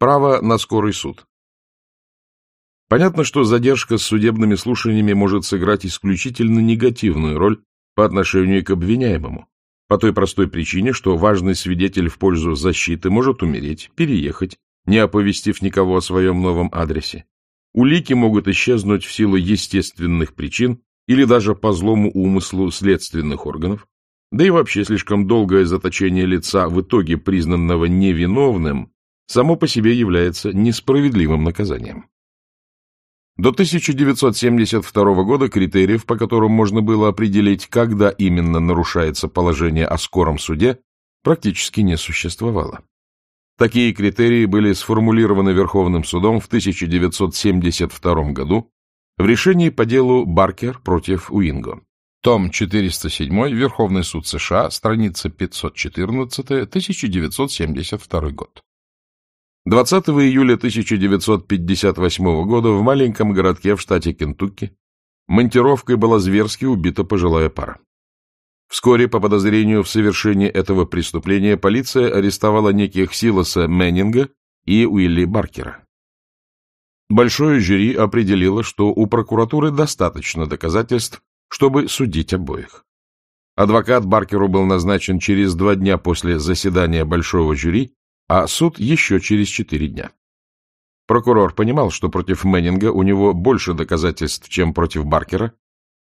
Право на скорый суд. Понятно, что задержка с судебными слушаниями может сыграть исключительно негативную роль по отношению к обвиняемому, по той простой причине, что важный свидетель в пользу защиты может умереть, переехать, не оповестив никого о своем новом адресе. Улики могут исчезнуть в силу естественных причин или даже по злому умыслу следственных органов, да и вообще слишком долгое заточение лица в итоге признанного невиновным само по себе является несправедливым наказанием. До 1972 года критериев, по которым можно было определить, когда именно нарушается положение о скором суде, практически не существовало. Такие критерии были сформулированы Верховным судом в 1972 году в решении по делу Баркер против Уинго. Том 407, Верховный суд США, страница 514, 1972 год. 20 июля 1958 года в маленьком городке в штате Кентукки монтировкой была зверски убита пожилая пара. Вскоре по подозрению в совершении этого преступления полиция арестовала неких Силоса Мэннинга и Уилли Баркера. Большое жюри определило, что у прокуратуры достаточно доказательств, чтобы судить обоих. Адвокат Баркеру был назначен через два дня после заседания большого жюри, а суд еще через четыре дня. Прокурор понимал, что против Мэннинга у него больше доказательств, чем против Баркера,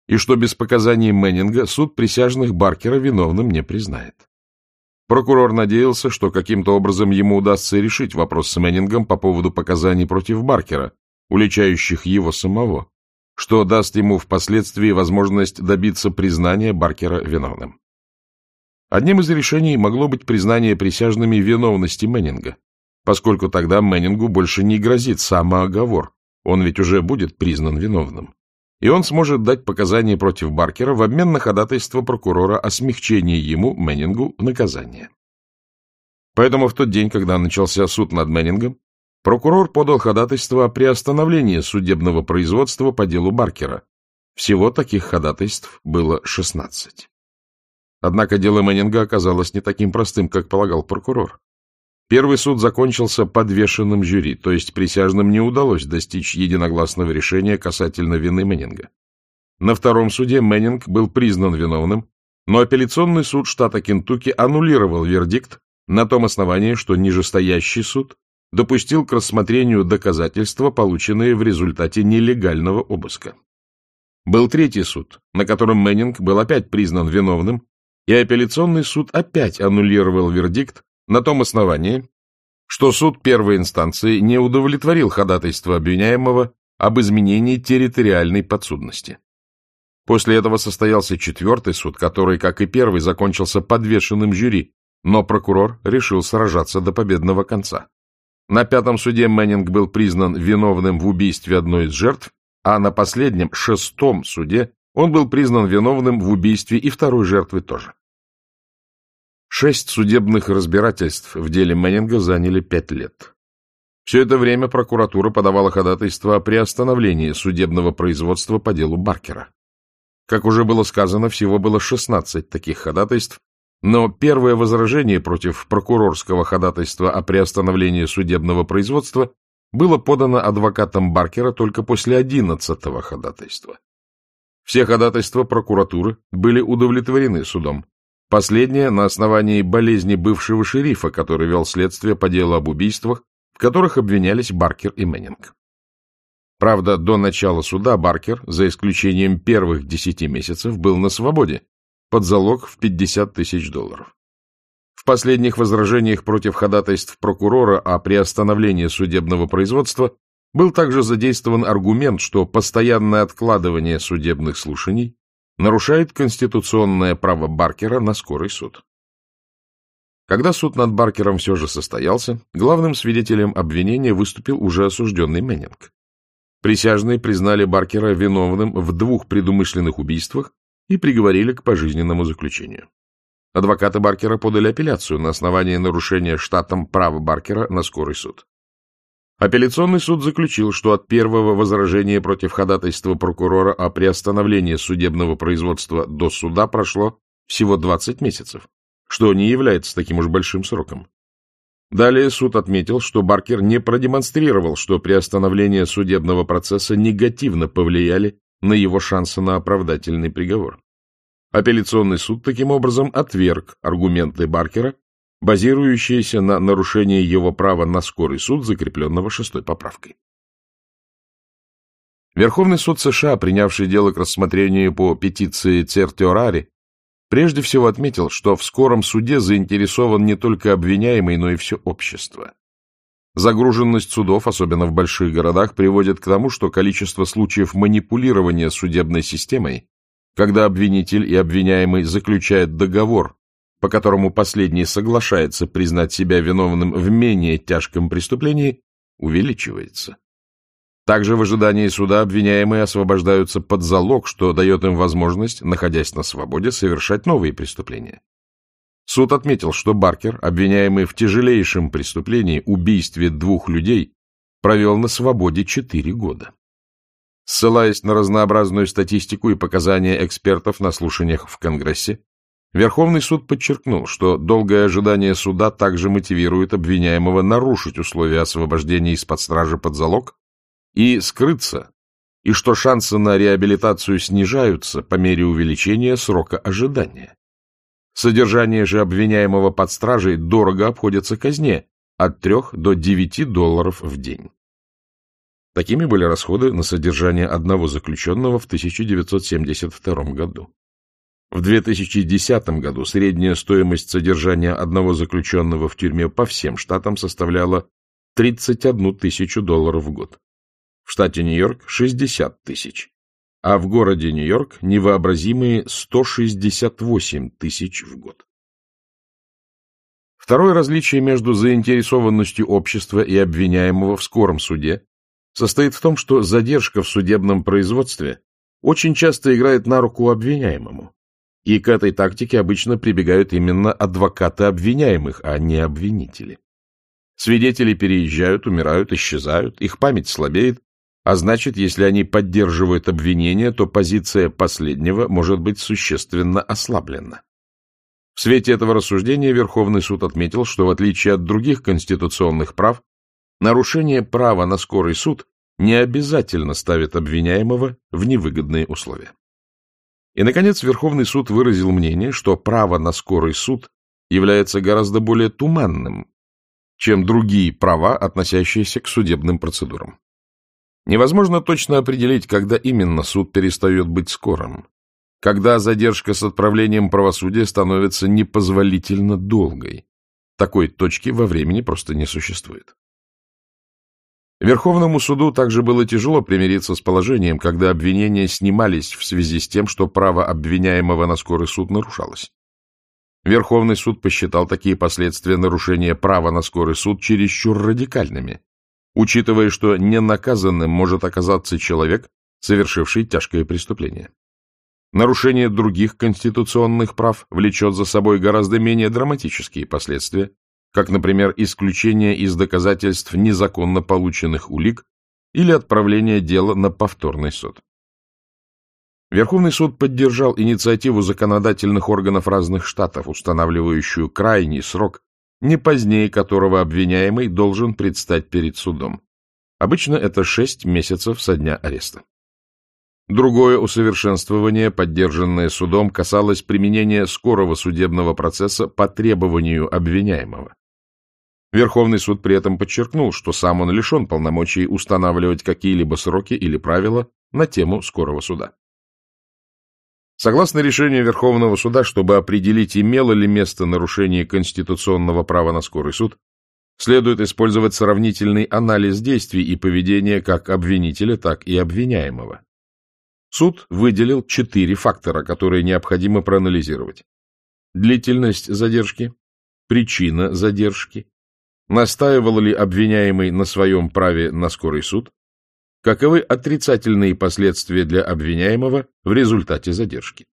и что без показаний Мэннинга суд присяжных Баркера виновным не признает. Прокурор надеялся, что каким-то образом ему удастся решить вопрос с Мэннингом по поводу показаний против Баркера, уличающих его самого, что даст ему впоследствии возможность добиться признания Баркера виновным. Одним из решений могло быть признание присяжными виновности Мэннинга, поскольку тогда Мэннингу больше не грозит самооговор, он ведь уже будет признан виновным. И он сможет дать показания против Баркера в обмен на ходатайство прокурора о смягчении ему, Мэннингу, наказания. Поэтому в тот день, когда начался суд над Мэннингом, прокурор подал ходатайство о приостановлении судебного производства по делу Баркера. Всего таких ходатайств было 16. Однако дело Мэннинга оказалось не таким простым, как полагал прокурор. Первый суд закончился подвешенным жюри, то есть присяжным не удалось достичь единогласного решения касательно вины Мэннинга. На втором суде Мэннинг был признан виновным, но апелляционный суд штата Кентукки аннулировал вердикт на том основании, что нижестоящий суд допустил к рассмотрению доказательства, полученные в результате нелегального обыска. Был третий суд, на котором Мэннинг был опять признан виновным, и апелляционный суд опять аннулировал вердикт на том основании, что суд первой инстанции не удовлетворил ходатайство обвиняемого об изменении территориальной подсудности. После этого состоялся четвертый суд, который, как и первый, закончился подвешенным жюри, но прокурор решил сражаться до победного конца. На пятом суде Мэннинг был признан виновным в убийстве одной из жертв, а на последнем, шестом суде, он был признан виновным в убийстве и второй жертвы тоже. Шесть судебных разбирательств в деле Мэннинга заняли пять лет. Все это время прокуратура подавала ходатайство о приостановлении судебного производства по делу Баркера. Как уже было сказано, всего было 16 таких ходатайств, но первое возражение против прокурорского ходатайства о приостановлении судебного производства было подано адвокатом Баркера только после 11-го ходатайства. Все ходатайства прокуратуры были удовлетворены судом, Последнее на основании болезни бывшего шерифа, который вел следствие по делу об убийствах, в которых обвинялись Баркер и Мэннинг. Правда, до начала суда Баркер, за исключением первых десяти месяцев, был на свободе, под залог в 50 тысяч долларов. В последних возражениях против ходатайств прокурора о приостановлении судебного производства был также задействован аргумент, что постоянное откладывание судебных слушаний нарушает конституционное право Баркера на скорый суд. Когда суд над Баркером все же состоялся, главным свидетелем обвинения выступил уже осужденный Мэннинг. Присяжные признали Баркера виновным в двух предумышленных убийствах и приговорили к пожизненному заключению. Адвокаты Баркера подали апелляцию на основании нарушения штатом права Баркера на скорый суд. Апелляционный суд заключил, что от первого возражения против ходатайства прокурора о приостановлении судебного производства до суда прошло всего 20 месяцев, что не является таким уж большим сроком. Далее суд отметил, что Баркер не продемонстрировал, что приостановление судебного процесса негативно повлияли на его шансы на оправдательный приговор. Апелляционный суд таким образом отверг аргументы Баркера, базирующиеся на нарушении его права на скорый суд, закрепленного шестой поправкой. Верховный суд США, принявший дело к рассмотрению по петиции Цертиорари, прежде всего отметил, что в скором суде заинтересован не только обвиняемый, но и все общество. Загруженность судов, особенно в больших городах, приводит к тому, что количество случаев манипулирования судебной системой, когда обвинитель и обвиняемый заключают договор, по которому последний соглашается признать себя виновным в менее тяжком преступлении, увеличивается. Также в ожидании суда обвиняемые освобождаются под залог, что дает им возможность, находясь на свободе, совершать новые преступления. Суд отметил, что Баркер, обвиняемый в тяжелейшем преступлении убийстве двух людей, провел на свободе четыре года. Ссылаясь на разнообразную статистику и показания экспертов на слушаниях в Конгрессе, Верховный суд подчеркнул, что долгое ожидание суда также мотивирует обвиняемого нарушить условия освобождения из-под стражи под залог и скрыться, и что шансы на реабилитацию снижаются по мере увеличения срока ожидания. Содержание же обвиняемого под стражей дорого обходится казне от 3 до 9 долларов в день. Такими были расходы на содержание одного заключенного в 1972 году. В 2010 году средняя стоимость содержания одного заключенного в тюрьме по всем штатам составляла 31 тысячу долларов в год в штате Нью-Йорк 60 тысяч, а в городе Нью-Йорк невообразимые 168 тысяч в год. Второе различие между заинтересованностью общества и обвиняемого в скором суде состоит в том, что задержка в судебном производстве очень часто играет на руку обвиняемому, и к этой тактике обычно прибегают именно адвокаты обвиняемых, а не обвинители. Свидетели переезжают, умирают, исчезают, их память слабеет, а значит, если они поддерживают обвинение, то позиция последнего может быть существенно ослаблена. В свете этого рассуждения Верховный суд отметил, что в отличие от других конституционных прав, нарушение права на скорый суд не обязательно ставит обвиняемого в невыгодные условия. И, наконец, Верховный суд выразил мнение, что право на скорый суд является гораздо более туманным, чем другие права, относящиеся к судебным процедурам. Невозможно точно определить, когда именно суд перестает быть скорым, когда задержка с отправлением правосудия становится непозволительно долгой. Такой точки во времени просто не существует. Верховному суду также было тяжело примириться с положением, когда обвинения снимались в связи с тем, что право обвиняемого на скорый суд нарушалось. Верховный суд посчитал такие последствия нарушения права на скорый суд чересчур радикальными учитывая, что ненаказанным может оказаться человек, совершивший тяжкое преступление. Нарушение других конституционных прав влечет за собой гораздо менее драматические последствия, как, например, исключение из доказательств незаконно полученных улик или отправление дела на повторный суд. Верховный суд поддержал инициативу законодательных органов разных штатов, устанавливающую крайний срок не позднее которого обвиняемый должен предстать перед судом. Обычно это шесть месяцев со дня ареста. Другое усовершенствование, поддержанное судом, касалось применения скорого судебного процесса по требованию обвиняемого. Верховный суд при этом подчеркнул, что сам он лишен полномочий устанавливать какие-либо сроки или правила на тему скорого суда. Согласно решению Верховного суда, чтобы определить, имело ли место нарушение конституционного права на скорый суд, следует использовать сравнительный анализ действий и поведения как обвинителя, так и обвиняемого. Суд выделил четыре фактора, которые необходимо проанализировать. Длительность задержки, причина задержки, настаивал ли обвиняемый на своем праве на скорый суд, Каковы отрицательные последствия для обвиняемого в результате задержки?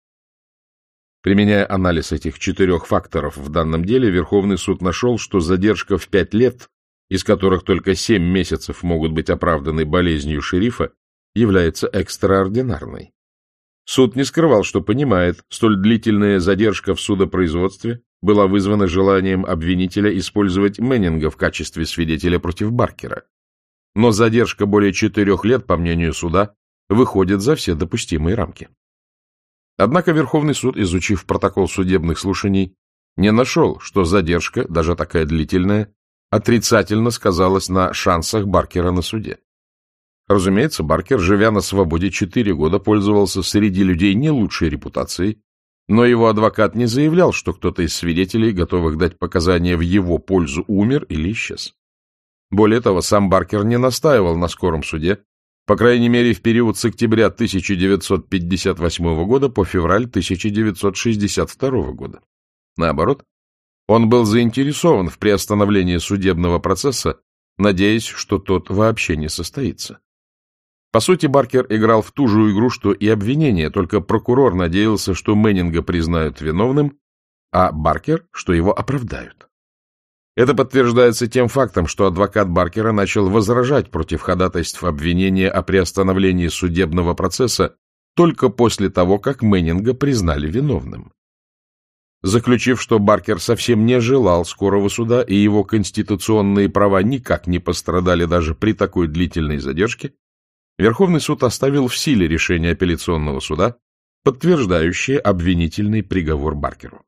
Применяя анализ этих четырех факторов в данном деле, Верховный суд нашел, что задержка в пять лет, из которых только семь месяцев могут быть оправданы болезнью шерифа, является экстраординарной. Суд не скрывал, что понимает, столь длительная задержка в судопроизводстве была вызвана желанием обвинителя использовать Мэннинга в качестве свидетеля против Баркера. Но задержка более четырех лет, по мнению суда, выходит за все допустимые рамки. Однако Верховный суд, изучив протокол судебных слушаний, не нашел, что задержка, даже такая длительная, отрицательно сказалась на шансах Баркера на суде. Разумеется, Баркер, живя на свободе четыре года, пользовался среди людей не лучшей репутацией, но его адвокат не заявлял, что кто-то из свидетелей, готовых дать показания в его пользу, умер или исчез. Более того, сам Баркер не настаивал на скором суде, по крайней мере, в период с октября 1958 года по февраль 1962 года. Наоборот, он был заинтересован в приостановлении судебного процесса, надеясь, что тот вообще не состоится. По сути, Баркер играл в ту же игру, что и обвинение, только прокурор надеялся, что Мэннинга признают виновным, а Баркер, что его оправдают. Это подтверждается тем фактом, что адвокат Баркера начал возражать против ходатайств обвинения о приостановлении судебного процесса только после того, как Мэннинга признали виновным. Заключив, что Баркер совсем не желал скорого суда и его конституционные права никак не пострадали даже при такой длительной задержке, Верховный суд оставил в силе решение апелляционного суда, подтверждающее обвинительный приговор Баркеру.